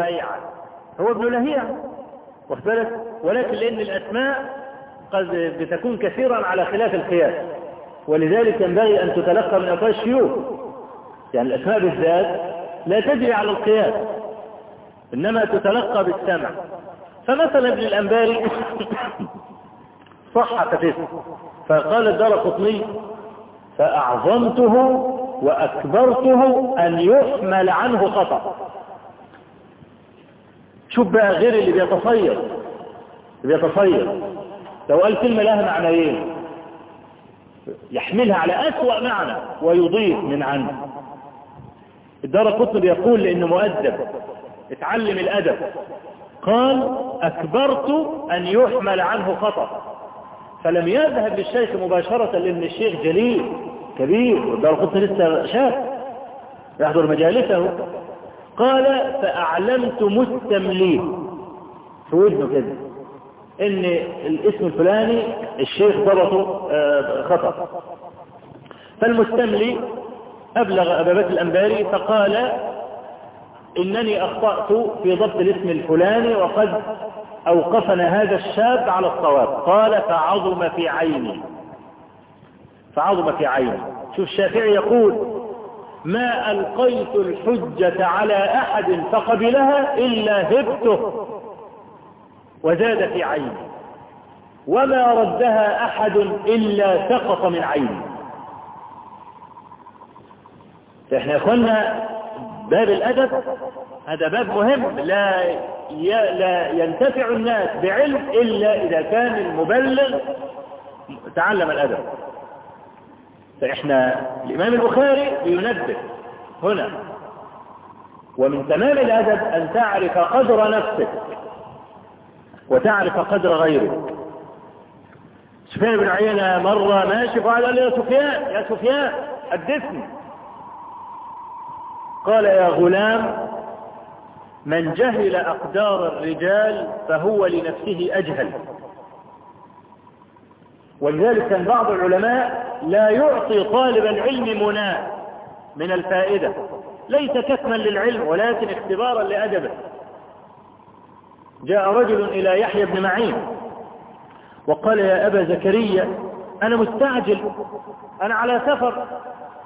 رفيعة هو ابن لهيعة واخد بالك؟ ولكن لأن الأسماء قد بتكون كثيرا على خلاف القياس. ولذلك ينبغي أن تتلقى من أفواه الشيوخ يعني الأسماء بالذات لا تجري على القياس إنما تتلقى بالسمع. فمثلا ابن الأنباري صح فتسم فقال الدار قطني فأعظمته وأكبرته أن يحمل عنه خطأ. شوف بقى غير اللي بيتصير. اللي بيتصير. لو قال كلمة لها معنيين يحملها على أسوأ معنى ويضيف من عنه. الدار قطن بيقول لأنه مؤدب. اتعلم الأدب. قال أكبرت أن يحمل عنه خطأ. فلم يذهب للشيخ مباشرة لأن الشيخ جليل كبير والدار قطن لسه شاب يحضر مجالسه. قال فأعلمت مستمليه في ودنه كده. إن الاسم الفلاني الشيخ ضبطه خطأ. فالمستملي أبلغ أبا بكر الأنباري فقال إنني أخطأت في ضبط الاسم الفلاني وقد أوقفنا هذا الشاب على الصواب. قال فعظم في عيني. فعظم في عيني. شوف الشافعي يقول ما ألقيت الحجة على أحد فقبلها إلا هبته وزاد في عيني وما ردها أحد إلا سقط من عيني فإحنا يقولنا باب الأدب هذا باب مهم. لا لا ينتفع الناس بعلم إلا إذا كان المبلغ تعلم الأدب. فإحنا الإمام البخاري بينبه هنا. ومن تمام الأدب أن تعرف قدر نفسك وتعرف قدر غيرك. سفيان بن عيينة مرة ماشي فقال قال يا سفيان يا سفيان حدثني. قال يا غلام من جهل أقدار الرجال فهو لنفسه أجهل. ولذلك كان بعض العلماء لا يعطي طالب العلم مناه من الفائدة. ليس كتما للعلم ولكن اختبارا لأدبه. جاء رجل إلى يحيى بن معين وقال يا أبا زكريا أنا مستعجل أنا على سفر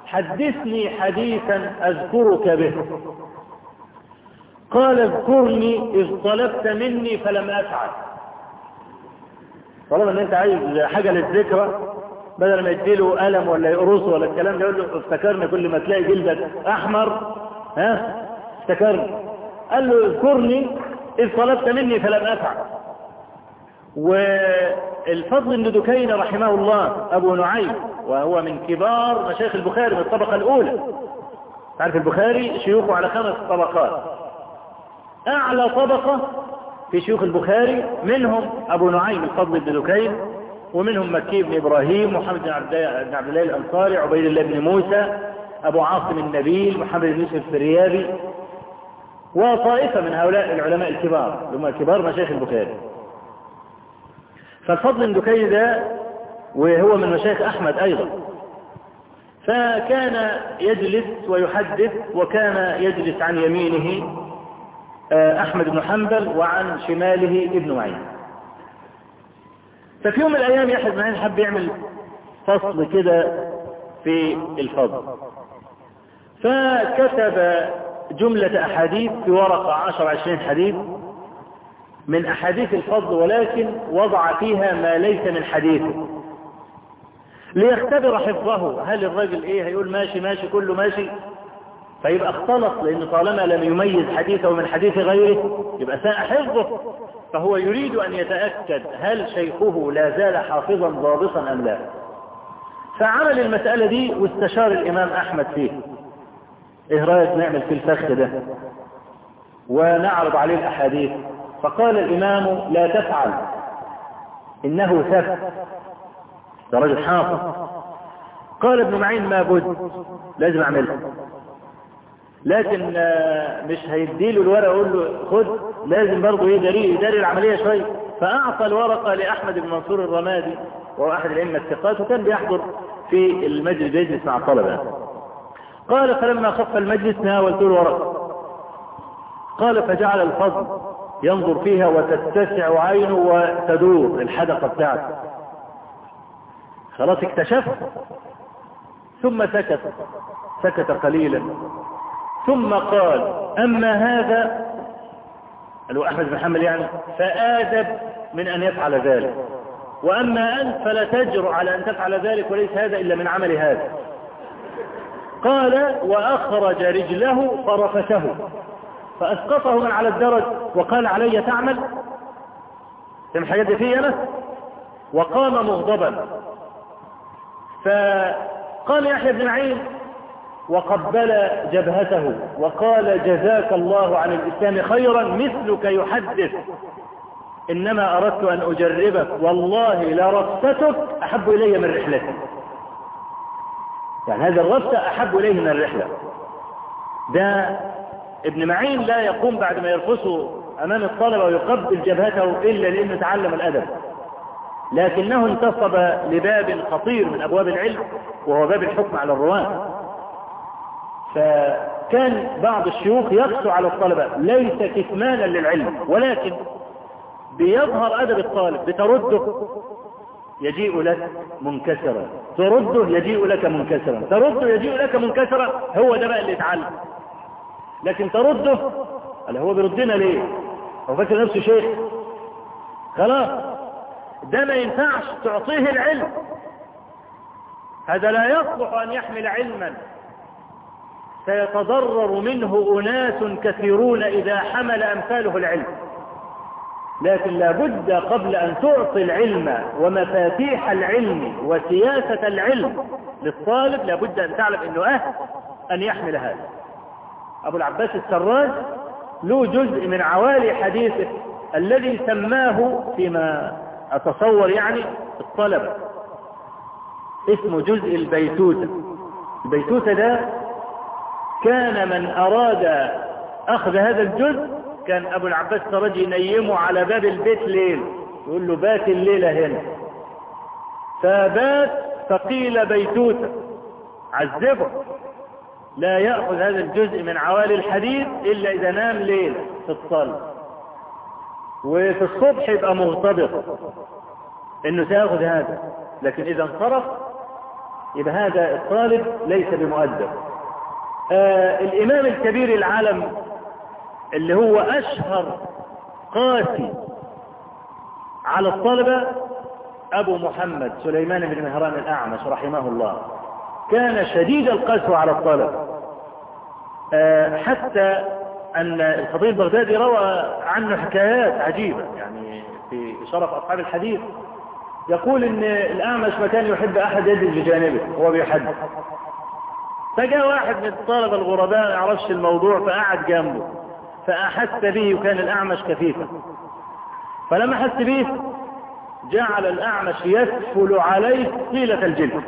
حدثني حديثا أذكرك به. قال اذكرني إذ طلبت مني فلم أفعل. طالما إن أنت عايز حاجة للذكرى بدل ما يديله قلم ولا يقرصه ولا الكلام ده يقول له افتكرني كل ما تلاقي جلدك أحمر ها؟ افتكرني. قال له اذكرني إذ طلبت مني فلم أفعل. والفضل بن دكين رحمه الله أبو نعيم وهو من كبار مشايخ البخاري من الطبقة الأولى. تعرف البخاري؟ شيوخه على خمس طبقات. أعلى طبقة في شيوخ البخاري منهم أبو نعيم الفضل بن دكين ومنهم مكي بن إبراهيم محمد بن عبد الله الأنصاري عبيد الله بن موسى أبو عاصم النبيل محمد بن يوسف الفريابي وطائفة من هؤلاء العلماء الكبار هم كبار مشايخ البخاري. فالفضل بن دكين ده وهو من مشايخ أحمد أيضا. فكان يجلس ويحدث وكان يجلس عن يمينه أحمد بن حنبل وعن شماله ابن معين. ففي يوم من الأيام يحيى بن معين حب يعمل فصل كده في الفضل. فكتب جملة أحاديث في ورقة عشر عشرين حديث من أحاديث الفضل ولكن وضع فيها ما ليس من حديثه. ليختبر حفظه. هل الراجل إيه؟ هيقول ماشي ماشي كله ماشي. فيبقى اختلط لأن طالما لم يميز حديثه من حديث غيره يبقى ساء حفظه. فهو يريد أن يتأكد هل شيخه لا زال حافظا ضابطا أم لا. فعمل المسألة دي واستشار الإمام أحمد فيه. إيه رأيك نعمل في الفخ ده؟ ونعرض عليه الأحاديث. فقال الإمام لا تفعل. إنه ثبت. ده رجل حافظ. قال ابن معين ما بد. لازم أعملها لكن مش هيديله الورقة يقول له خد لازم برضه يداري يداري العملية شوية. فأعطى الورقة لأحمد بن منصور الرمادي وهو أحد الأئمة الثقات وكان بيحضر في المجلس بيجلس مع الطلبة. قال فلما خف المجلس ناولت له الورقة. قال فجعل الفضل ينظر فيها وتتسع عينه وتدور الحدقة بتاعته. خلاص اكتشف ثم سكت سكت قليلا. ثم قال أما هذا؟ قالوا أحمد بن حنبل يعني فآدب من أن يفعل ذلك. وأما أنت فلا تجر على أن تفعل ذلك وليس هذا إلا من عمل هذا. قال وأخرج رجله فرفته فأسقطه من على الدرج وقال علي تعمل؟ كم حاجات فيه أنا؟ وقام مغضبا. فقال يحيى بن معين وقبل جبهته وقال جزاك الله عن الإسلام خيرا مثلك يحدث. إنما أردت أن أجربك. والله لرفتك أحب إلي من رحلتك. يعني هذا الرفت أحب إليه من الرحلة. ده ابن معين لا يقوم بعد ما يرفسه أمام الطلبة ويقبل جبهته إلا لأنه تعلم الأدب. لكنه انتصب لباب خطير من أبواب العلم وهو باب الحكم على الرواة فكان بعض الشيوخ يقسو على الطلبة ليس كتمانا للعلم ولكن بيظهر أدب الطالب بترده يجيء لك منكسرا ترده يجيء لك منكسرا ترده يجيء لك منكسرا هو ده بقى اللي يتعلم. لكن ترده قال هو بيردنا ليه؟ هو فاكر نفسه شيخ؟ خلاص ده ما ينفعش تعطيه العلم. هذا لا يصلح أن يحمل علما. سيتضرر منه أناس كثيرون إذا حمل أمثاله العلم. لكن لابد قبل أن تعطي العلم ومفاتيح العلم وسياسة العلم للطالب لابد أن تعلم أنه أهل أن يحمل هذا. أبو العباس السراج له جزء من عوالي حديثه الذي سماه فيما أتصور يعني الطلبة اسمه جزء البيتوتة. البيتوتة ده كان من أراد أخذ هذا الجزء كان أبو العباس السراج ينيمه على باب البيت ليل يقول له بات الليلة هنا. فبات فقيل بيتوتة عذبه. لا يأخذ هذا الجزء من عوالي الحديث إلا إذا نام ليلة في الصلاة. وفي الصبح يبقى مغتبط إنه سيأخذ هذا لكن إذا انصرف يبقى هذا الطالب ليس بمؤدب. آه الإمام الكبير العالم اللي هو أشهر قاسي على الطلبة أبو محمد سليمان بن مهران الأعمش رحمه الله. كان شديد القسوة على الطلبة. آه حتى أن الخطيب البغدادي روى عنه حكايات عجيبة يعني في شرف أصحاب الحديث. يقول إن الأعمش ما كان يحب أحد يجلس بجانبه وهو بيحدث فجاء واحد من الطلبة الغرباء ما يعرفش الموضوع فقعد جنبه فأحس به وكان الأعمش كفيفا فلما حس به جعل الأعمش يسفل عليه طيلة الجلد.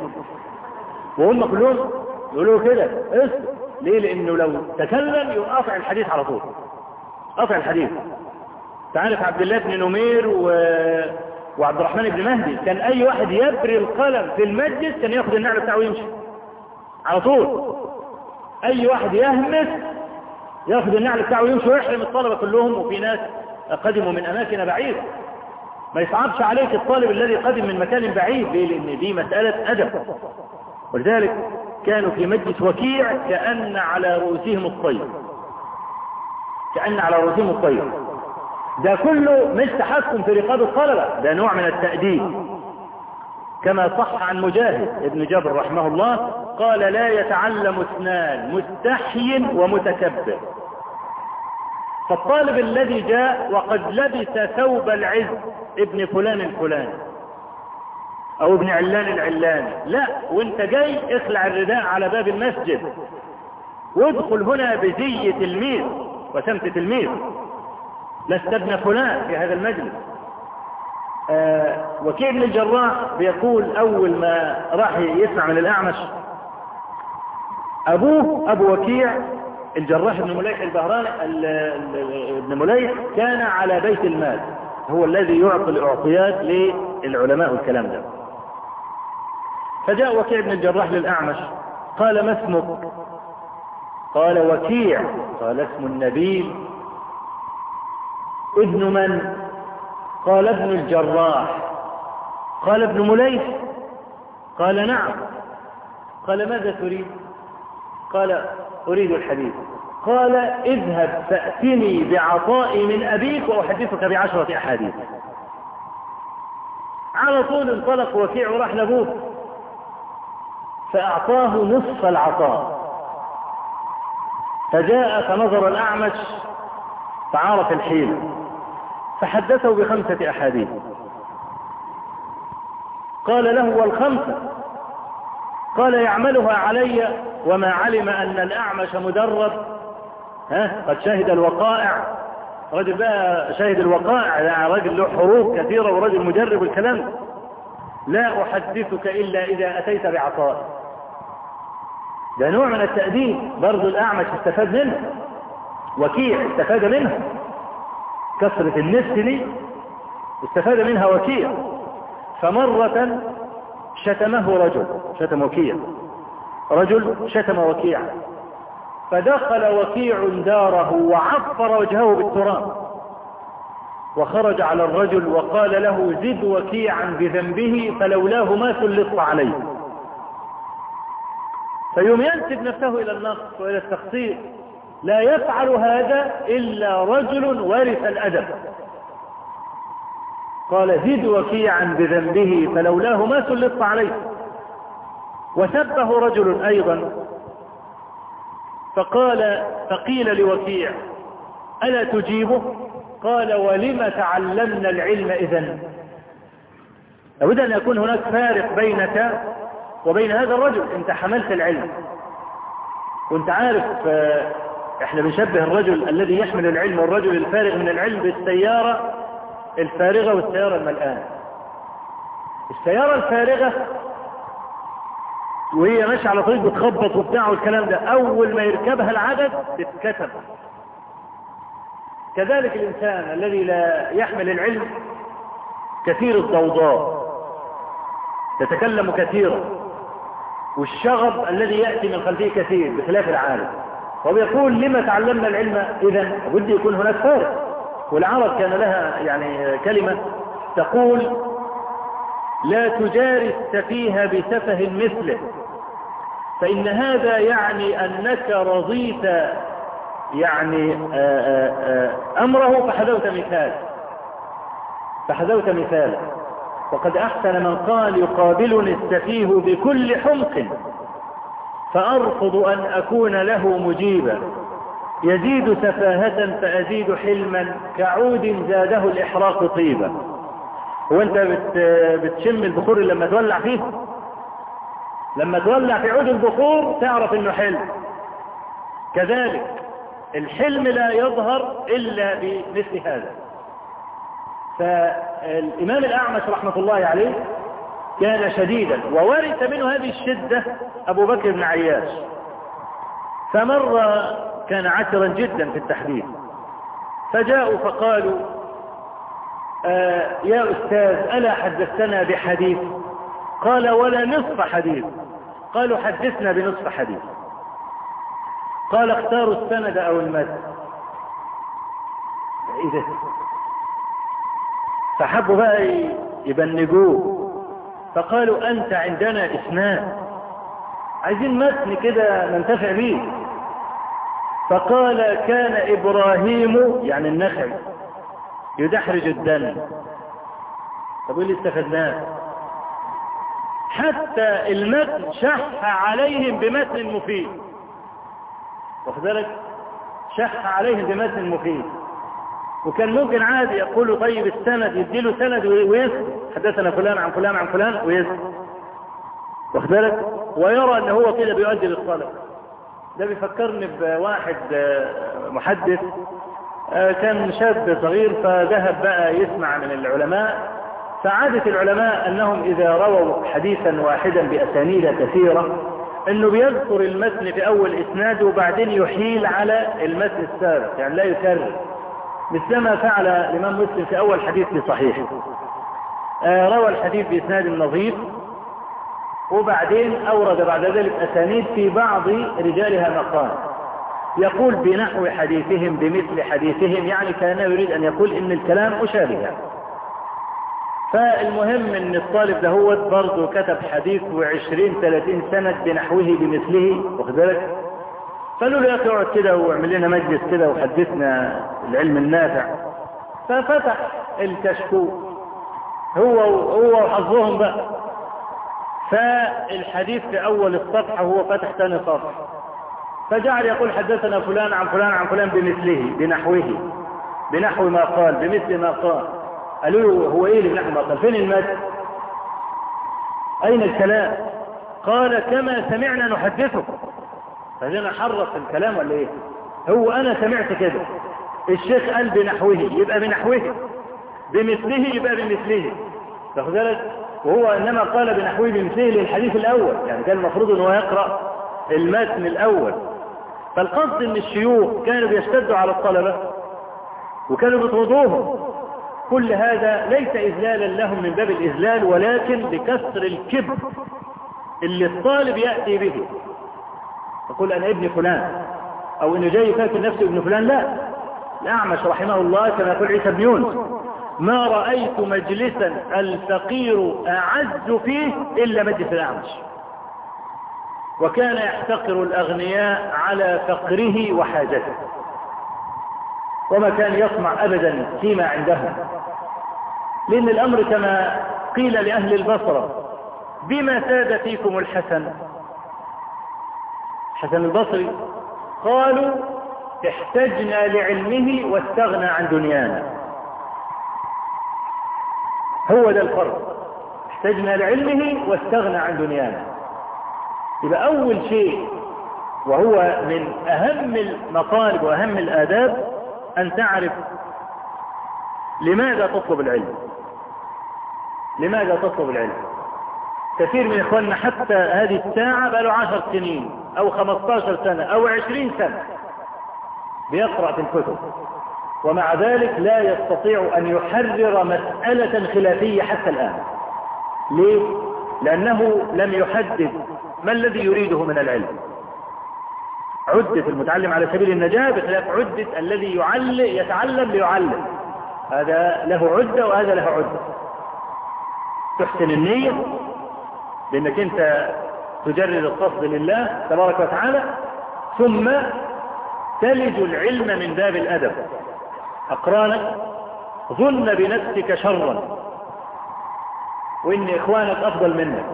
وهم كلهم يقولوا كده اسكت ليه؟ لأنه لو تكلم يقطع الحديث على طول. قطع الحديث. تعرف عبد الله بن نمير و... وعبد الرحمن بن مهدي. كان أي واحد يبري القلم في المجلس كان ياخد النعل بتاعه ويمشي. على طول. أي واحد يهمس ياخد النعل بتاعه ويمشي ويحرم الطلبة كلهم وفي ناس قدموا من أماكن بعيدة. ما يصعبش عليك الطالب الذي قدم من مكان بعيد ليه؟ لأن دي مسألة أدب. ولذلك كانوا في مجلس وكيع كأن على رؤوسهم الطير كأن على رؤوسهم الطير ده كله مش تحكم في رقاب الطلبة ده نوع من التأديب. كما صح عن مجاهد ابن جبر رحمه الله قال لا يتعلم اثنان مستحي ومتكبر. فالطالب الذي جاء وقد لبس ثوب العز ابن فلان الفلاني أو ابن علان العلاني. لا وانت جاي اخلع الرداء على باب المسجد. وادخل هنا بزي تلميذ وسمت تلميذ. لست ابن فلان في هذا المجلس. وكيع بن الجراح بيقول أول ما راح يسمع من الأعمش أبوه أبو وكيع الجراح بن مليح البهراني ابن مليح كان على بيت المال هو الذي يعطي الأعطيات للعلماء والكلام ده. فجاء وكيع بن الجراح للأعمش قال ما اسمك؟ قال وكيع. قال اسم النبيل ابن من؟ قال ابن الجراح. قال ابن مليح قال نعم. قال ماذا تريد؟ قال أريد الحديث. قال اذهب فأتني بعطاء من أبيك وأحدثك بعشرة أحاديث. على طول انطلق وكيع وراح لابوه فأعطاه نصف العطاء. فجاء فنظر الأعمش فعرف الحيل فحدثه بخمسة أحاديث. قال له والخمسة قال يعملها علي وما علم أن الأعمش مدرب. ها؟ قد شهد الوقائع. رجل بقى شاهد الوقائع. يعني رجل له حروب كثيرة ورجل مجرب الكلام. لا أحدثك إلا إذا أتيت بعطاء. ده نوع من التأديب. برضو الأعمش استفاد منه. وكيع استفاد منها كثرة النفس دي استفاد منها وكيع. فمرة شتمه رجل شتم وكيع. رجل شتم وكيع. فدخل وكيع داره وعفر وجهه بالتراب. وخرج على الرجل وقال له زد وكيعا بذنبه فلولاه ما سلط عليه. فيوم ينسب نفسه إلى النقص وإلى التقصير لا يفعل هذا إلا رجل ورث الأدب. قال زد وكيعا بذنبه فلولاه ما سلط عليه. وسبه رجل أيضا. فقال فقيل لوكيع ألا تجيبه؟ قال ولم تعلمنا العلم إذن؟ لابد أن يكون هناك فارق بينك وبين هذا الرجل. انت حملت العلم وانت عارف إحنا بنشبه الرجل الذي يحمل العلم والرجل الفارغ من العلم بالسيارة الفارغة والسيارة الملآن السيارة الفارغة وهي ماشية على طريق بتخبط وبتاع والكلام ده أول ما يركبها العدد تتكتب. كذلك الإنسان الذي لا يحمل العلم كثير الضوضاء. يتكلم كثيرا. والشغب الذي يأتي من خلفه كثير بخلاف العالم. وبيقول لما تعلمنا العلم إذا بد يكون هناك فارق. والعرب كان لها يعني كلمة تقول لا تجاري السفيه بسفه مثله فإن هذا يعني أنك رضيت يعني آآ آآ أمره فحذوت مثال فحذوت مثال. وقد أحسن من قال يقابلني السفيه بكل حمق. فأرفض أن أكون له مجيبا. يزيد سفاهة فأزيد حلما كعود زاده الإحراق طيبا. هو أنت بت بتشم البخور لما تولع فيه؟ لما تولع في عود البخور تعرف إنه حلم. كذلك الحلم لا يظهر إلا بمثل هذا. فالإمام الأعمش رحمة الله عليه كان شديدا وورث منه هذه الشدة أبو بكر بن عياش. فمر كان عسرا جدا في التحديث فجاءوا فقالوا آه يا أستاذ ألا حدثتنا بحديث؟ قال ولا نصف حديث. قالوا حدثنا بنصف حديث. قال اختاروا السند أو المد. فحبوا بقى يبنجوه. فقالوا أنت عندنا إسناد عايزين متن كده ننتفع به فقال كان إبراهيم يعني النخل يدحرج الدم. طب اللي استفدناه؟ حتى المتن شح عليهم بمتن مفيد. واخد بالك؟ شح عليهم بمتن مفيد. وكان ممكن عادي يقول طيب السند يديله سند ويسكت حدثنا فلان عن فلان عن فلان ويسكت واخد بالك؟ ويرى إن هو كده بيؤدي للصلاة. ده بيفكرني بواحد محدث كان شاب صغير فذهب بقى يسمع من العلماء. فعادة العلماء أنهم إذا رووا حديثا واحدا بأسانيد كثيرة إنه بيذكر المتن في أول اسناد وبعدين يحيل على المتن السابق يعني لا يكرر. مثلما فعل الإمام مسلم في أول حديث في صحيحه روى الحديث بإسناد نظيف. وبعدين أورد بعد ذلك أسانيد في بعض رجالها مقال. يقول بنحو حديثهم بمثل حديثهم يعني كان يريد أن يقول إن الكلام مشابه. فالمهم إن الطالب ده هو برضه كتب حديث وعشرين ثلاثين سنة بنحوه بمثله واخد بالك؟ قالوا له يا أخي أقعد كده وأعمل لنا مجلس كده وحدثنا العلم النافع. ففتح الكشكول هو هو وحظهم بقى. فالحديث في أول الصفحة هو فتح ثاني صفحة. فجعل يقول حدثنا فلان عن فلان عن فلان بمثله بنحوه. بنحو ما قال بمثل ما قال. قالوا له هو إيه اللي بنحو ما قال؟ فين المد؟ أين الكلام؟ قال كما سمعنا نحدثك فهنا حرف الكلام ولا إيه؟ هو أنا سمعت كده. الشيخ قال بنحوه يبقى بنحوه. بمثله يبقى بمثله. تاخد بالك؟ وهو إنما قال بنحوه بمثله للحديث الأول. يعني كان المفروض إن هو يقرأ المتن الأول. فالقصد إن الشيوخ كانوا بيشتدوا على الطلبة وكانوا بيطردوهم. كل هذا ليس اذلالا لهم من باب الإذلال ولكن لكسر الكبر اللي الطالب يأتي به. يقول أنا ابن فلان أو إنه جاي فاكر نفسه ابن فلان لا. الاعمش رحمه الله كما يقول عيسى بن يونس. ما رأيت مجلسا الفقير أعز فيه إلا مجلس الأعمش. وكان يحتقر الأغنياء على فقره وحاجته. وما كان يطمع أبدا فيما عندهم لأن الأمر كما قيل لأهل البصرة بما ساد فيكم الحسن حسن البصري قالوا احتجنا لعلمه واستغنى عن دنيانا. هو ده الفرق. احتجنا لعلمه واستغنى عن دنيانا. يبقى أول شيء وهو من أهم المطالب وأهم الآداب أن تعرف لماذا تطلب العلم. لماذا تطلب العلم؟ كثير من إخواننا حتى هذه الساعة بقى له عشر سنين أو خمستاشر سنة أو عشرين سنة بيقرأ في الكتب. ومع ذلك لا يستطيع أن يحرر مسألة خلافية حتى الآن. ليه؟ لأنه لم يحدد ما الذي يريده من العلم. عدة المتعلم على سبيل النجاة بخلاف عدة الذي يعلم يتعلم ليعلم. هذا له عدة وهذا له عدة. تحسن النية لأنك أنت تجرد القصد لله تبارك وتعالى ثم تلج العلم من باب الأدب. أقرانك ظن بنفسك شرا. وإن إخوانك أفضل منك.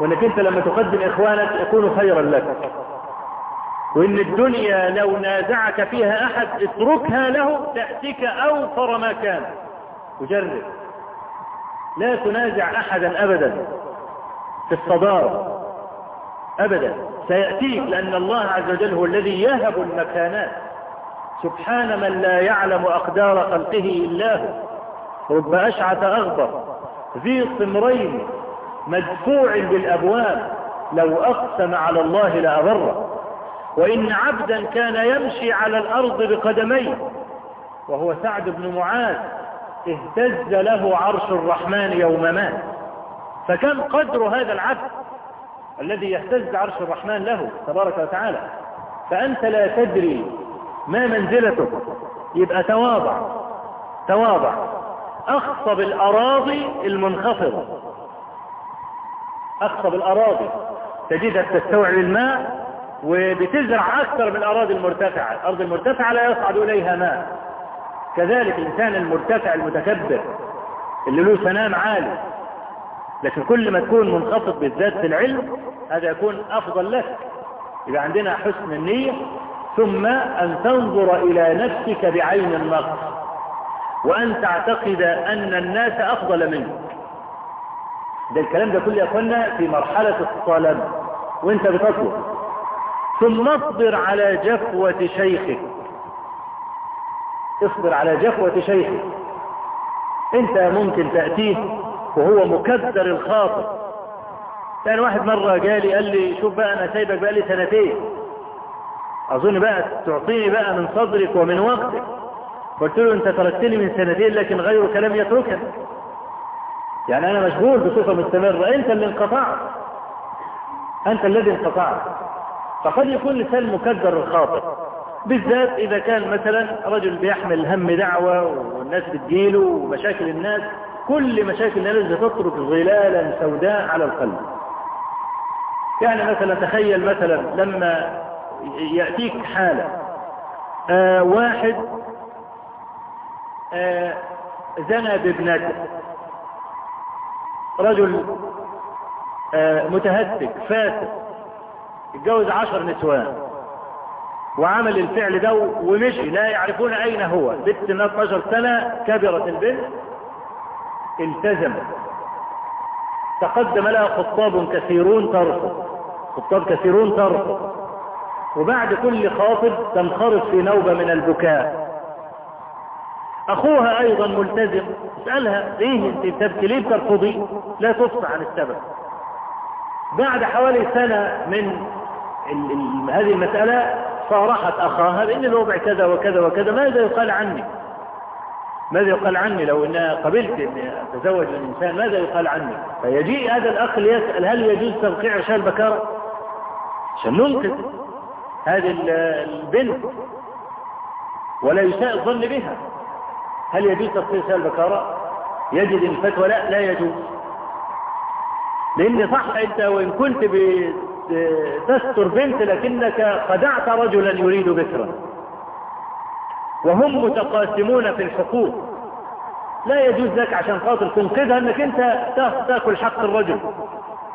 وإنك أنت لما تقدم إخوانك يكون خيرا لك. وإن الدنيا لو نازعك فيها أحد اتركها له تأتيك أوفر ما كان. وجرب لا تنازع أحدا أبدا. في الصدارة أبدا. سيأتيك لأن الله عز وجل هو الذي يهب المكانات. سبحان من لا يعلم أقدار خلقه إلا هو. رب أشعث أغبر. ذي صمرين مدفوع بالأبواب. لو أقسم على الله لأبره وإن عبدا كان يمشي على الأرض بقدميه. وهو سعد بن معاذ اهتز له عرش الرحمن يوم مات. فكم قدر هذا العبد الذي يهتز عرش الرحمن له تبارك وتعالى. فأنت لا تدري ما منزلتك يبقى تواضع تواضع. أخصب الأراضي المنخفضة. أخصب الأراضي تجدها تستوعب الماء وبتزرع أكثر من الأراضي المرتفعة. الأرض المرتفعة لا يصعد إليها ماء. كذلك الإنسان المرتفع المتكبر اللي له سنام عالي لكن كل ما تكون منخفض بالذات في العلم هذا يكون أفضل لك. يبقى عندنا حسن النية ثم أن تنظر إلى نفسك بعين النقص وأن تعتقد أن الناس أفضل منك. ده الكلام ده كله يا في مرحلة الطلب وأنت بتطلب. ثم اصبر على جفوة شيخك. اصبر على جفوة شيخك. أنت ممكن تأتيه وهو مكدر الخاطر. كان واحد مرة قال قال لي شوف بقى أنا سايبك بقى لي سنتين. أظن بقى تعطيني بقى من صدرك ومن وقتك. قلت له أنت تركتني من سنتين لكن غيرك لم يتركني يعني أنا مشغول بصفة مستمرة. أنت اللي انقطعت. أنت الذي انقطعت. فقد يكون لسان مكدر الخاطر. بالذات إذا كان مثلا رجل بيحمل هم دعوة والناس بتجيله ومشاكل الناس. كل مشاكل الناس بتترك ظلالا سوداء على القلب. يعني مثلا تخيل مثلا لما يأتيك حالة آه واحد آه زنى بابنته. رجل آه متهتك فاسد اتجوز عشر نسوان وعمل الفعل ده ومشي لا يعرفون أين هو. بنت 12 سنة كبرت البنت التزمت تقدم لها خطاب كثيرون ترفض خطاب كثيرون ترفض وبعد كل خاطب تنخرط في نوبة من البكاء. أخوها أيضا ملتزم. اسألها إيه أنت بتبكي؟ ليه بترفضي؟ لا تفصح عن السبب. بعد حوالي سنة من هذه المسألة صارحت أخاها بأن الوضع كذا وكذا وكذا ماذا يقال عني؟ ماذا يقال عني لو انها قبلت ان أتزوج الإنسان؟ ماذا يقال عني؟ فيجيء هذا الأخ ليسأل هل يجوز توقيع عشان البكارة عشان ننقذ هذه البنت ولا يساء الظن بها. هل يجوز توقيع عشان البكارة يجد الفتوى لا لا يجوز. لأن صح أنت وإن كنت تستر بنت لكنك خدعت رجلا يريد بكرا وهم متقاسمون في الحقوق. لا يجوز لك عشان خاطر تنقذها انك انت تاكل حق الرجل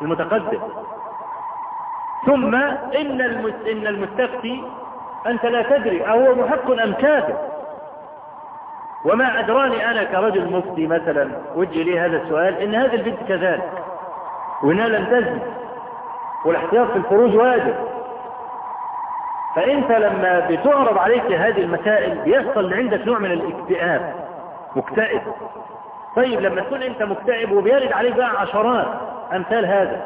المتقدم. ثم إن إن المستفتي أنت لا تدري أهو محق أم كافر. وما أدراني أنا كرجل مفتي مثلا وجه لي هذا السؤال إن هذه البنت كذلك وإنها لم تزن والاحتياط في الخروج واجب. فانت لما بتعرض عليك هذه المسائل بيحصل عندك نوع من الاكتئاب مكتئب. طيب لما تكون أنت مكتئب وبيرد عليك بقى عشرات أمثال هذا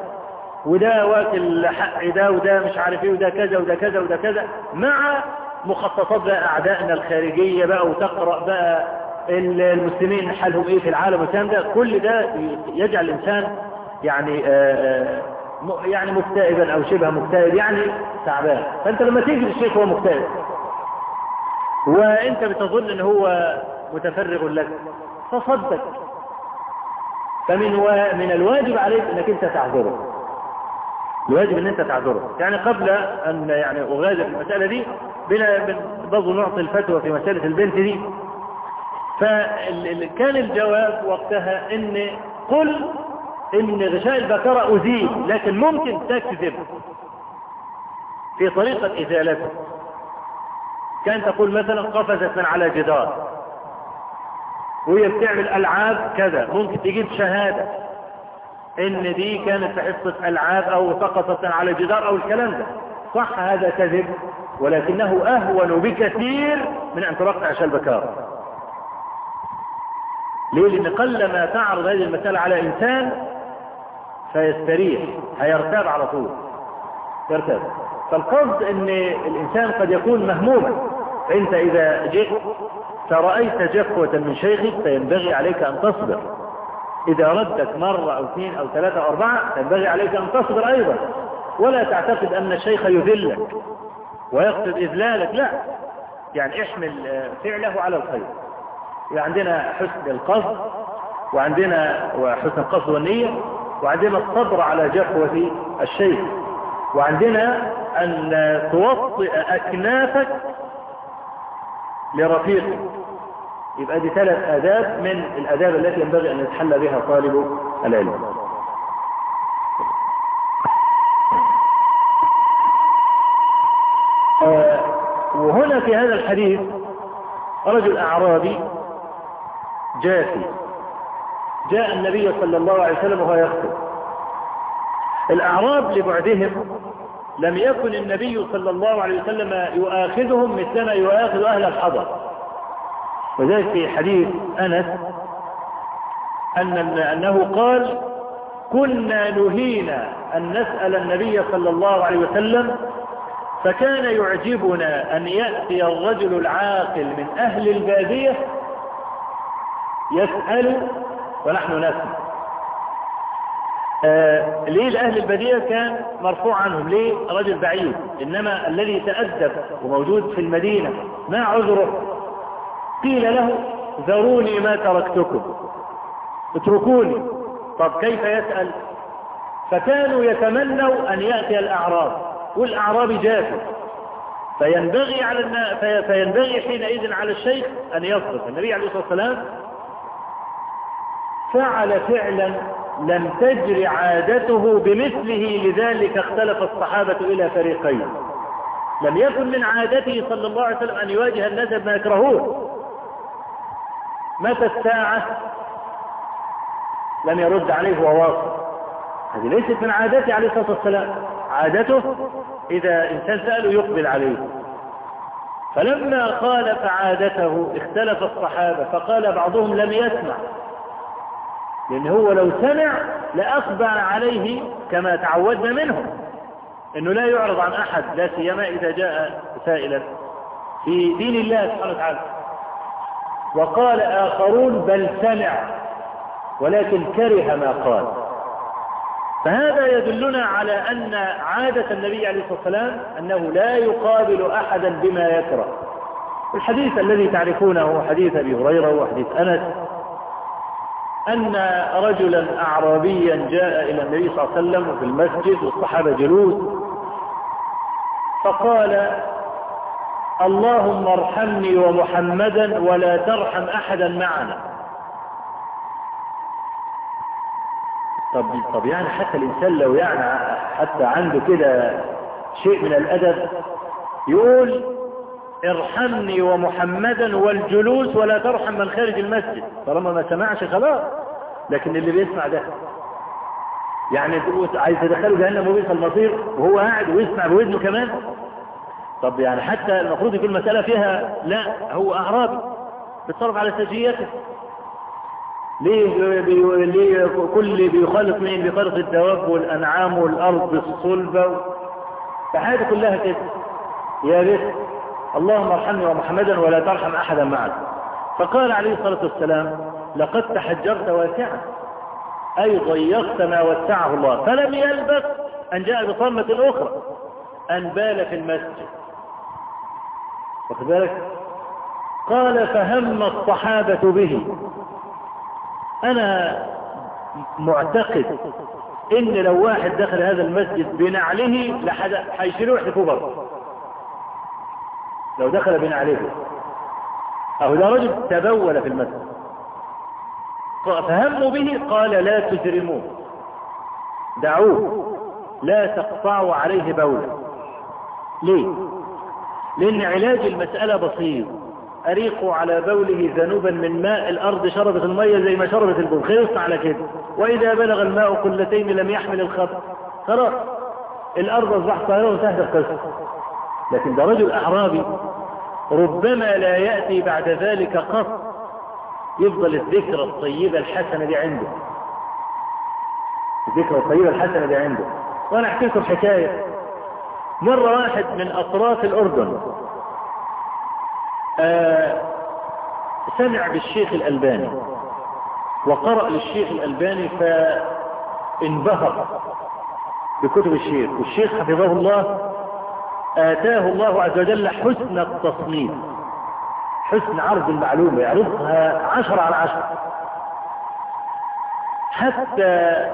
وده واكل حق ده وده مش عارف إيه وده كذا وده كذا وده كذا مع مخططات بقى أعدائنا الخارجية بقى وتقرأ بقى المسلمين حالهم إيه في العالم والكلام ده كل ده يجعل الإنسان يعني آآ آآ يعني مكتئبا أو شبه مكتئب يعني تعبان. فأنت لما تيجي للشيخ هو مكتئب وأنت بتظن ان هو متفرغ لك فصدق. فمن و... من الواجب عليك إنك أنت تعذره. الواجب إن أنت تعذره. يعني قبل أن يعني أغادر المسألة دي بنا برضه نعطي الفتوى في مسألة البنت دي. فكان الجواب وقتها إن قل إن غشاء البكرة أزيل لكن ممكن تكذب. في طريقة إزالته. كان تقول مثلا قفزت من على جدار. وهي بتعمل ألعاب كذا. ممكن تجيب شهادة. إن دي كانت في حصة ألعاب أو سقطت على جدار أو الكلام ده. صح هذا كذب. ولكنه أهون بكثير من أن ترقع شلبكار ليه؟ لأن قلما تعرض هذه المسألة على إنسان فيستريح هيرتاب على طول. يرتاب. فالقصد إن الإنسان قد يكون مهموما. فانت إذا جئت فرأيت جفوة من شيخك فينبغي عليك أن تصبر. إذا ردت مرة أو اثنين أو ثلاثة أو أربعة فينبغي عليك أن تصبر أيضا. ولا تعتقد أن الشيخ يذلك ويقصد إذلالك لا. يعني احمل فعله على الخير. عندنا حسن القصد وعندنا وحسن القصد والنية. وعندنا الصبر على جفوة الشيخ. وعندنا أن توطئ أكنافك لرفيقك يبقى دي ثلاث آداب من الآداب التي ينبغي أن يتحلى بها طالب العلم. آه وهنا في هذا الحديث رجل أعرابي جافي. جاء النبي صلى الله عليه وسلم وهو يخطب. الأعراب لبعدهم لم يكن النبي صلى الله عليه وسلم يؤاخذهم مثلما يؤاخذ أهل الحضر. وذلك في حديث أنس أن أنه قال كنا نهينا أن نسأل النبي صلى الله عليه وسلم فكان يعجبنا أن يأتي الرجل العاقل من أهل البادية يسأل ونحن نسمع آه ليه لأهل البدية كان مرفوع عنهم؟ ليه رجل بعيد؟ إنما الذي تأدب وموجود في المدينة ما عذره؟ قيل له ذروني ما تركتكم. اتركوني. طب كيف يسأل؟ فكانوا يتمنوا أن يأتي الأعراب والأعراب جافر فينبغي على النا... في... فينبغي حينئذ على الشيخ أن يصرف النبي عليه الصلاة والسلام فعل فعلا لم تجر عادته بمثله لذلك اختلف الصحابة إلى فريقين. لم يكن من عادته صلى الله عليه وسلم أن يواجه الناس بما يكرهون متى الساعة؟ لم يرد عليه وواصل. هذه ليست من عادته عليه الصلاة والسلام. عادته إذا إنسان سأله يقبل عليه. فلما خالف عادته اختلف الصحابة فقال بعضهم لم يسمع. لأن هو لو سمع لأقبل عليه كما تعودنا منهم أنه لا يعرض عن أحد لا سيما إذا جاء سائلا. في دين الله سبحانه وتعالى. وقال آخرون بل سمع ولكن كره ما قال. فهذا يدلنا على أن عادة النبي عليه الصلاة والسلام أنه لا يقابل أحدا بما يكره. الحديث الذي تعرفونه حديث أبي هريرة وحديث أنس أن رجلا أعرابيا جاء إلى النبي صلى الله عليه وسلم في المسجد والصحابة جلوس. فقال اللهم ارحمني ومحمدا ولا ترحم أحدا معنا. طب, طب يعني حتى الإنسان لو يعني حتى عنده كده شيء من الأدب يقول ارحمني ومحمدا والجلوس ولا ترحم من خارج المسجد. طالما ما سمعش خلاص. لكن اللي بيسمع ده. يعني عايز تدخله جهنم وبئس المصير وهو قاعد ويسمع بودنه كمان. طب يعني حتى المفروض يكون المسألة فيها لا هو أعرابي. بيتصرف على سجيته. ليه, بي... ليه كل بيخالط مين؟ بيخالط الدواب والأنعام والأرض الصلبة. فحاجة كلها كده. يا بيت اللهم ارحمني ومحمدا ولا ترحم أحدا معك. فقال عليه الصلاة والسلام لقد تحجرت واسعا أي ضيقت ما وسعه الله. فلم يلبث أن جاء بصمة أخرى أن بال في المسجد. واخد بالك؟ قال فهم الصحابة به. أنا معتقد إن لو واحد دخل هذا المسجد بنعله حيشيلوه يحذفوه بره لو دخل بنعله أهو ده رجل تبول في المسجد. فهموا به قال لا تجرموه. دعوه. لا تقطعوا عليه بولا ليه؟ لأن علاج المسألة بسيط. أريقوا على بوله ذنوبا من ماء الأرض شربت المية زي ما شربت البول. خلص على كده. وإذا بلغ الماء قلتين لم يحمل الخطر خلاص. الأرض أصبحت طاهرة وانتهت القصة لكن ده رجل أعرابي. ربما لا يأتي بعد ذلك قط يفضل الذكرى الطيبة الحسنة دي عنده. الذكرى الطيبة الحسنة دي عنده. وأنا أحكي لكم حكاية. مرة واحد من أطراف الأردن آه سمع بالشيخ الألباني وقرأ للشيخ الألباني فانبهر بكتب الشيخ. والشيخ حفظه الله آتاه الله عز وجل حسن التصنيف. حسن عرض المعلومة يعرضها عشر على عشر. حتى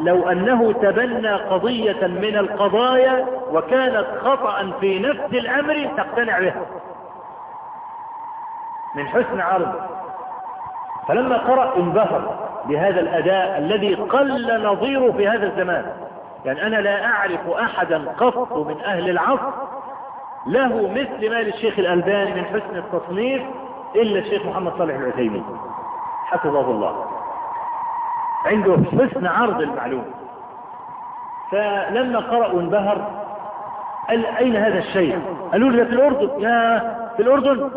لو أنه تبنى قضية من القضايا وكانت خطأ في نفس الأمر تقتنع بها من حسن عرض. فلما قرأ انبهر بهذا الأداء الذي قل نظيره في هذا الزمان يعني أنا لا أعرف أحدا قط من أهل العصر له مثل ما للشيخ الألباني من حسن التصنيف إلا الشيخ محمد صالح العثيمين. حفظه الله. عنده حسن عرض المعلومة فلما قرأوا انبهر قال أين هذا الشيخ؟ قالوا لي في الأردن. يا في الأردن.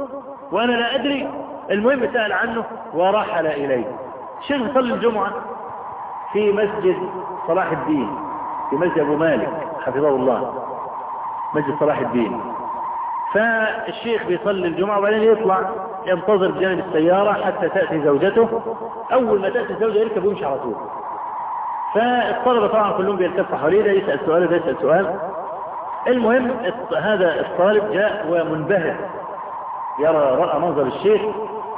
وأنا لا أدري. المهم سأل عنه ورحل إليه. الشيخ صلى الجمعة في مسجد صلاح الدين. في مسجد أبو مالك حفظه الله مسجد صلاح الدين. فالشيخ بيصلي الجمعة وبعدين يطلع ينتظر بجانب السيارة حتى تأتي زوجته. أول ما تأتي الزوجة يركب ويمشي على طول. فالطلبة طبعا كلهم بيلتفوا حواليه ده يسأل سؤال ده يسأل سؤال. المهم هذا الطالب جاء ومنبهر. يرى رأى منظر الشيخ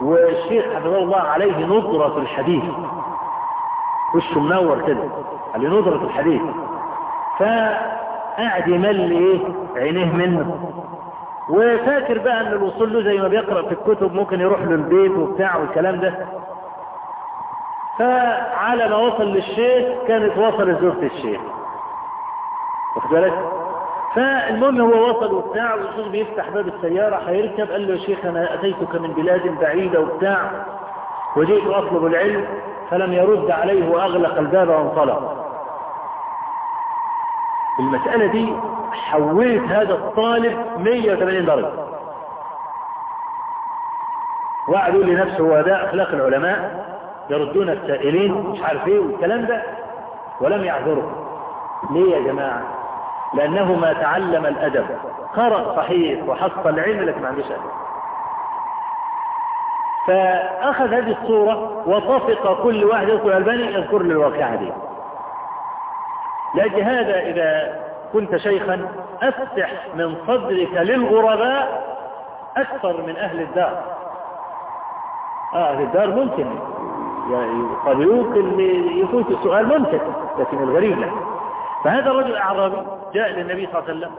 والشيخ حفظه الله عليه نظرة الحديث. وشه منور كده عليه نظرة الحديث. فقعد يمل إيه عينيه منه. وفاكر بقى أن الوصول له زي ما بيقرأ في الكتب ممكن يروح له البيت وبتاع والكلام ده. فعلى ما وصل للشيخ كانت وصل زوجة الشيخ. واخد بالك؟ فالمهم هو وصل وبتاع والشيخ بيفتح باب السيارة هيركب قال له يا شيخ أنا أتيتك من بلاد بعيدة وبتاع وجئت أطلب العلم فلم يرد عليه وأغلق الباب وانطلق. المسألة دي حولت هذا الطالب 180 درجة. وقعد يقول لنفسه ده أخلاق العلماء يردون السائلين مش عارف إيه والكلام ده ولم يعذره ليه يا جماعة؟ لأنه ما تعلم الأدب. قرأ صحيح وحصل العلم لكن ما عندوش أدب. فأخذ هذه الصورة وطفق كل واحد يذكر الألباني يذكر للواقعة دي. لأجل هذا إذا كنت شيخا أفتح من صدرك للغرباء أكثر من أهل الدار. آه أهل الدار ممكن. يقابلوك اللي يفوت السؤال ممكن لكن الغريب لا. فهذا الرجل أعرابي جاء للنبي صلى الله عليه وسلم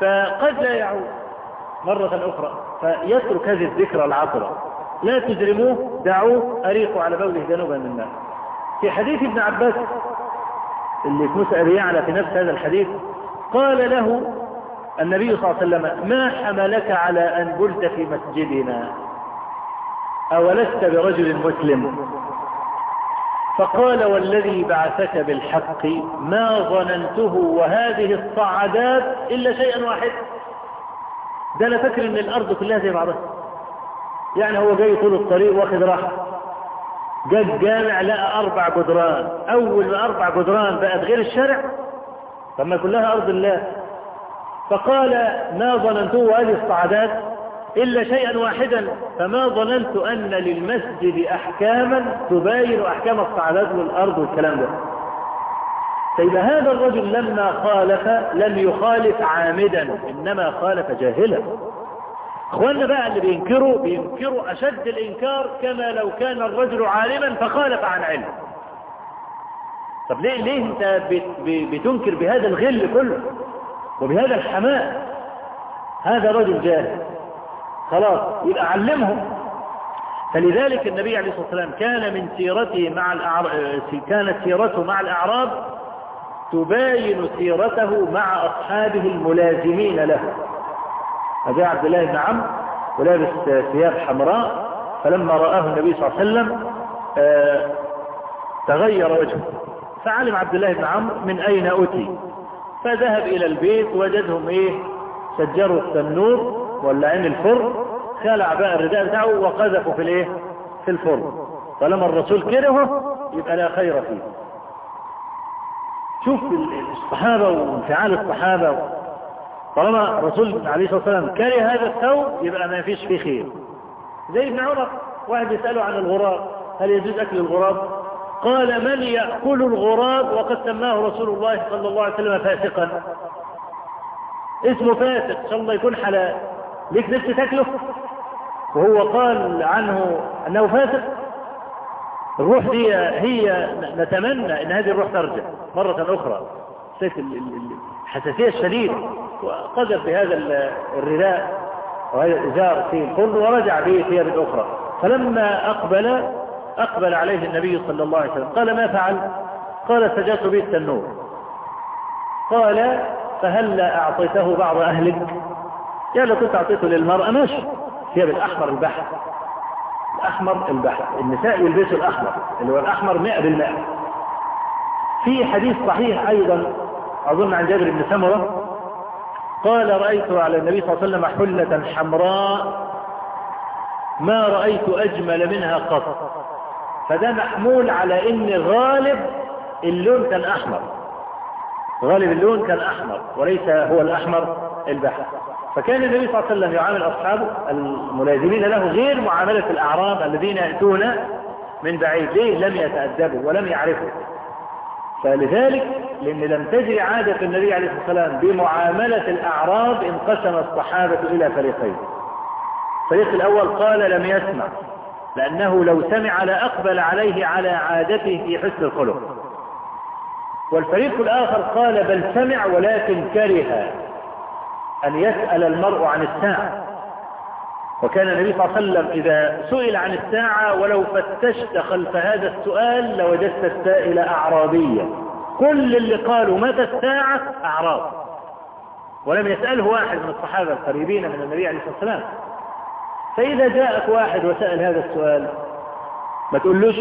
فقد لا يعود. مرة أخرى فيترك هذه الذكرى العطرة لا تجرموه دعوه أريقوا على بوله جنوبا من الماء في حديث ابن عباس اللي في أبي يعلى في نفس هذا الحديث قال له النبي صلى الله عليه وسلم ما حملك على أن بلت في مسجدنا؟ أولست برجل مسلم؟ فقال والذي بعثك بالحق ما ظننته وهذه الصعدات إلا شيئا واحد. ده أنا فاكر إن الأرض كلها زي بعضها. يعني هو جاي طول الطريق واخد راحة. جاء الجامع لقى أربع جدران. أول ما أربع جدران بقت غير الشارع فما كلها أرض الله. فقال ما ظننته هذه الصعدات إلا شيئا واحدا فما ظننت أن للمسجد أحكاما تباين أحكام الصعدات والأرض والكلام ده. طيب هذا الرجل لما خالف لم يخالف عامدا إنما خالف جاهلا. اخواننا بقى اللي بينكروا بينكروا أشد الإنكار كما لو كان الرجل عالما فخالف عن علم. طب ليه ليه أنت بتنكر بهذا الغل كله وبهذا الحماء هذا رجل جاهل. خلاص يبقى علمهم. فلذلك النبي عليه الصلاة والسلام كان من سيرته مع الأعراب كانت سيرته مع الأعراب تباين سيرته مع أصحابه الملازمين له. فجاء عبد الله بن عمرو ولابس ثياب حمراء فلما رآه النبي صلى الله عليه وسلم آه تغير وجهه فعلم عبد الله بن عمرو من أين أتي فذهب إلى البيت وجدهم إيه؟ سجروا التنور ولعين الفرن خلع بقى الرداء بتاعه وقذفه في الإيه؟ في الفرن طالما الرسول كرهه يبقى لا خير فيه. شوف الصحابة وانفعال الصحابة طالما الرسول عليه الصلاة والسلام كره هذا الثوب يبقى ما فيش فيه خير. زي ابن عمر واحد يسأله عن الغراب هل يجوز أكل الغراب؟ قال من يأكل الغراب وقد سماه رسول الله صلى الله عليه وسلم فاسقا. اسمه فاسق إن شاء الله يكون حلال. ليك نفس تاكله؟ وهو قال عنه أنه فاسق. الروح دي هي نتمنى إن هذه الروح ترجع مرة أخرى الحساسية الشديدة وقذف بهذا الرداء وهذا الإزار في الفرن ورجع به ثياب أخرى. فلما أقبل أقبل عليه النبي صلى الله عليه وسلم قال ما فعل؟ قال سجدت به التنور قال فهل أعطيته بعض أهلك؟ قال لو كنت أعطيته للمرأة. ماشي ثياب الأحمر البحر. الأحمر البحر النساء يلبسوا الأحمر اللي هو الأحمر 100% في حديث صحيح أيضا أظن عن جابر بن سمرة قال رأيت على النبي صلى الله عليه وسلم حلة حمراء ما رأيت أجمل منها قط. فده محمول على إن غالب اللون كان أحمر. غالب اللون كان أحمر وليس هو الأحمر البحر. فكان النبي صلى الله عليه وسلم يعامل أصحابه الملازمين له غير معاملة الأعراب الذين يأتون من بعيد ليه؟ لم يتأدبوا ولم يعرفوا. فلذلك لأن لم تجري عادة النبي عليه الصلاة والسلام بمعاملة الأعراب انقسم الصحابة إلى فريقين. الفريق الأول قال لم يسمع لأنه لو سمع لأقبل عليه على عادته في حسن الخلق. والفريق الآخر قال بل سمع ولكن كره أن يسأل المرء عن الساعة. وكان النبي صلى الله عليه وسلم إذا سئل عن الساعة ولو فتشت خلف هذا السؤال لوجدت السائل أعرابيا. كل اللي قالوا متى الساعة؟ أعراب. ولم يسأله واحد من الصحابة القريبين من النبي عليه الصلاة والسلام. فإذا جاءك واحد وسأل هذا السؤال ما تقولوش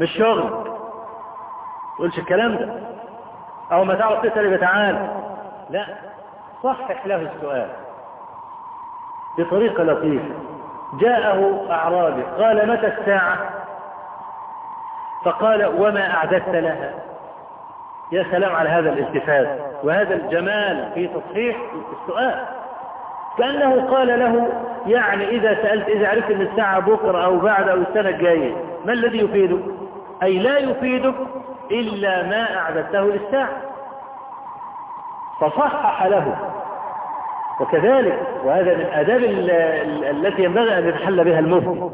مش شغل تقولش الكلام ده. أو ما تعرف تسأل تعال. لا صحح له السؤال. بطريقة لطيفة. جاءه أعرابي قال متى الساعة؟ فقال وما أعددت لها. يا سلام على هذا الالتفات وهذا الجمال في تصحيح السؤال. كأنه قال له يعني إذا سألت إذا عرفت أن الساعة بكرة أو بعد أو السنة الجاية ما الذي يفيدك؟ أي لا يفيدك إلا ما أعددته للساعة. فصحح له. وكذلك وهذا من آداب التي ينبغي أن يتحلى بها المفتي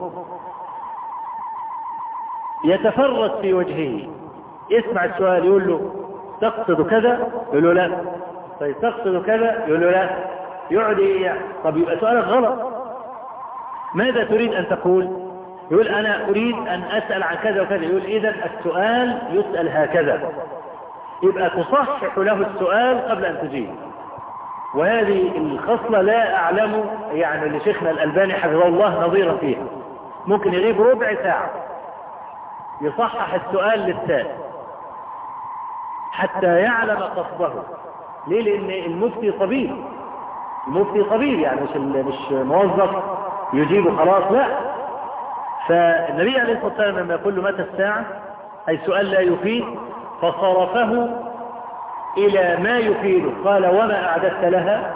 يتفرد في وجهه. يسمع السؤال يقول له تقصد كذا؟ يقول له لا. طيب تقصد كذا؟ يقول له لا. يقعد طب يبقى سؤالك غلط. ماذا تريد أن تقول؟ يقول أنا أريد أن أسأل عن كذا وكذا. يقول إذا السؤال يسأل هكذا. يبقى تصحح له السؤال قبل أن تجيب. وهذه الخصلة لا أعلم يعني لشيخنا الألباني حفظه الله نظيرا فيها. ممكن يغيب ربع ساعة. يصحح السؤال للسائل. حتى يعلم قصده. ليه؟ لأن المفتي طبيب. المفتي طبيب يعني مش مش موظف يجيب خلاص لا. فالنبي عليه الصلاة والسلام لما يقول له متى الساعة؟ أي سؤال لا يفيد فصرفه إلى ما يفيده قال وما أعددت لها؟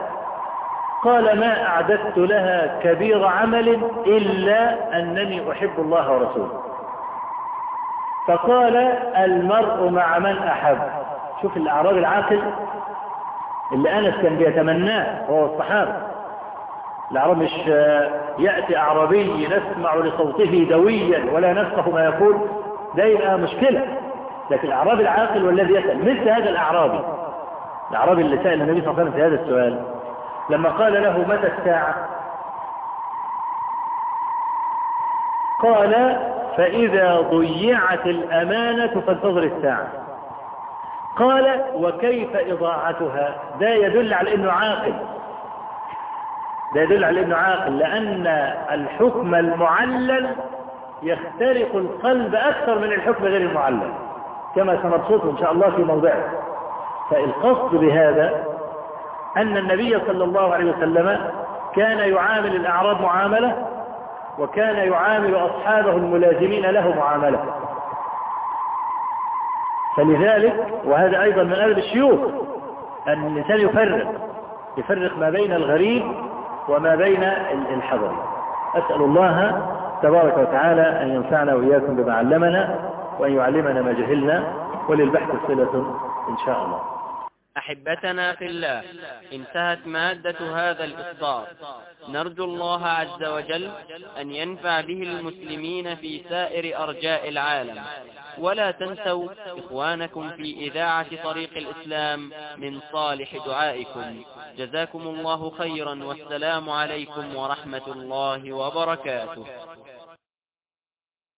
قال ما أعددت لها كبير عمل إلا أنني أحب الله ورسوله. فقال المرء مع من أحب. شوف الأعراب العاقل اللي أنس كان بيتمناه وهو الصحابة. الأعراب مش يأتي أعرابي نسمع لصوته دويا ولا نفقه ما يقول. ده يبقى مشكلة. لكن الأعرابي العاقل والذي يسأل مثل هذا الأعرابي. الأعرابي اللي سأل النبي صلى الله عليه وسلم في هذا السؤال لما قال له متى الساعة؟ قال فإذا ضيعت الأمانة فانتظر الساعة. قال وكيف إضاعتها؟ ده يدل على أنه عاقل. ده يدل على أنه عاقل لأن الحكم المعلل يخترق القلب أكثر من الحكم غير المعلل. كما سنبسطه إن شاء الله في موضعه. فالقصد بهذا أن النبي صلى الله عليه وسلم كان يعامل الأعراب معاملة وكان يعامل أصحابه الملازمين له معاملة. فلذلك وهذا أيضا من أدب الشيوخ أن الإنسان يفرق يفرق ما بين الغريب وما بين الحضر أسأل الله تبارك وتعالى أن ينفعنا وإياكم بما علمنا وأن يعلمنا ما جهلنا وللبحث صلة إن شاء الله. أحبتنا في الله انتهت مادة هذا الإصدار. نرجو الله عز وجل أن ينفع به المسلمين في سائر أرجاء العالم. ولا تنسوا إخوانكم في إذاعة طريق الإسلام من صالح دعائكم. جزاكم الله خيرا والسلام عليكم ورحمة الله وبركاته.